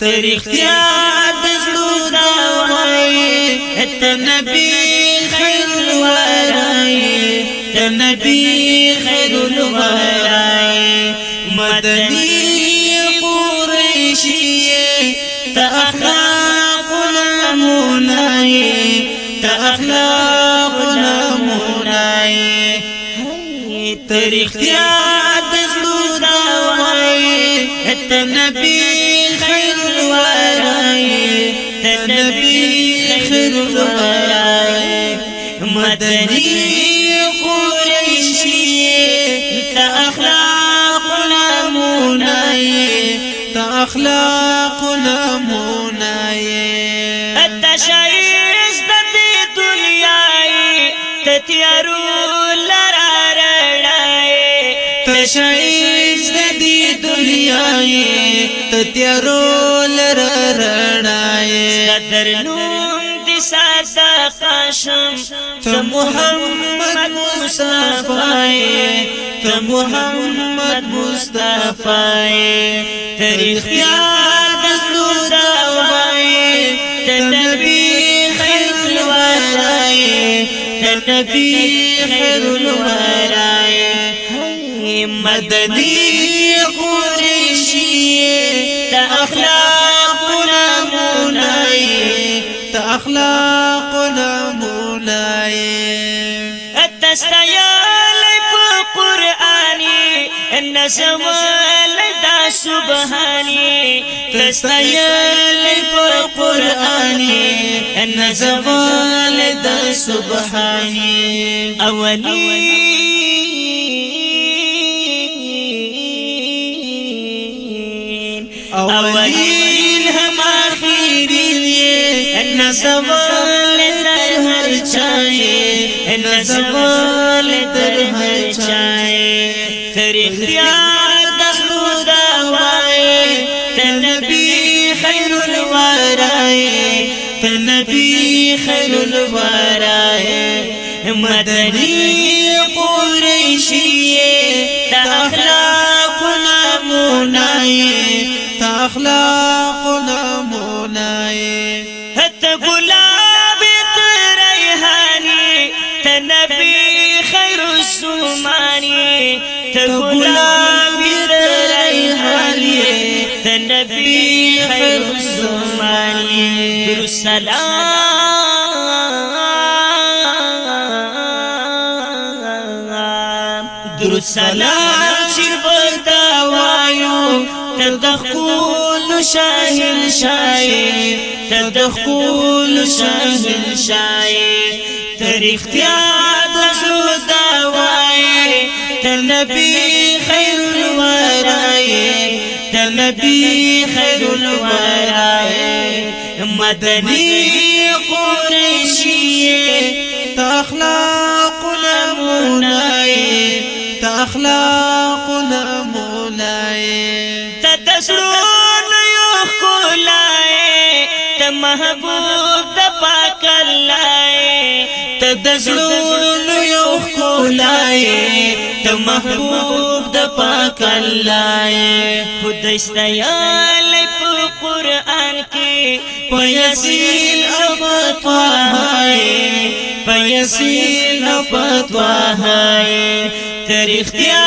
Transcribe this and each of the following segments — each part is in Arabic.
تاریختیا د زړه دا وای ته نبی خیر الورای ته نبی خیر الورای مدنی قریشی ته اخلاق نمونای ته اخلاق نمونای. تاریختیا د زړه دا وای ته نبی نبی خیر الورای مدنی قریشی تا اخلاق نمونای تا اخلاق نمونای التشایز د دنیای تتیارو لرا رړای تشایز د دنیای تتیارو رړای در نوم دی ساتا قاشم ته محمد مصطفی ته محمد مصطفی تاریخ یاد زلو دا وای ته نبی خیر الورای ته نبی خیر الورای مدنی قریشی ته اخلاق اخلاق نمونای تستایل په قرآنی نظم لدا سبحانی تستایل په قرآنی نظم لدا سبحانی نسوال تر هر چاہے نسوال تر هر چاہے۔ تر اختیار دخلو دعوائے تنبی خیر الورائے تنبی خیر الورائے مدنی قریشیے تاخلاق نمونائے تاخلاق السمانی تگلاب ریحانی تنبی خیر السمانی در سلام در سلام شیر بلتا وایو تدخل شاهل شاي تدخل شاهل شاي تاريخ تياد زودا تنبي خير الوراي تنبي خير الوراي مدني قريشي تخلاق نموناي تخلاق نموناي تدسرون یو خلای ته محبوب د پاک الله تدسرون یو خلای ته محبوب د پاک الله خدای ستایل په قران کې پیاسین او پتوای پیاسین او پتوای تاریختیا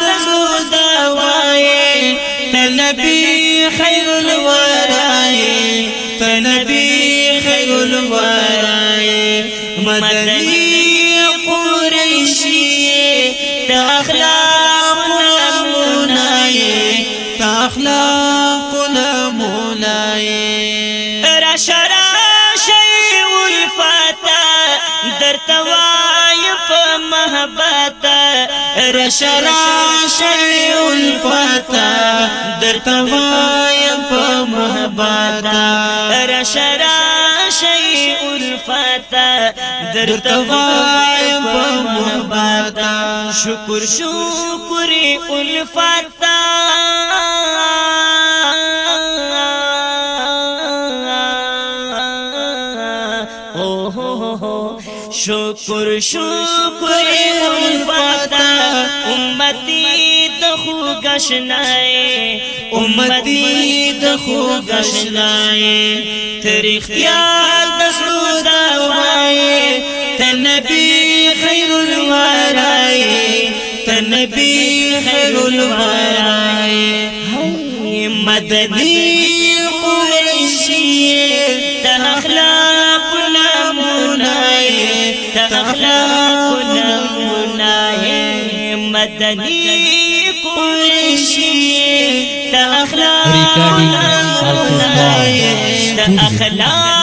د مدوای تنبی خیر الورای تنبی خیر الورای مدنی نموناي رشرا شيء الفتى درتواي په محبت. رشرا شيء الفتى درتواي په محبت. رشرا شيء الفتى درتواي په محبت. شکر شکر الفتى شکر شکر الفتا امتی د خوګ گشنای امتی د خو گشنای تاریخ یاد دسلو داوای تنبی خیر الورای تنبی خیر الورای مدنی قریشی نمونای اخلاق نمونه مدنی قریشی تا اخلاق. نمونه تا اخلاق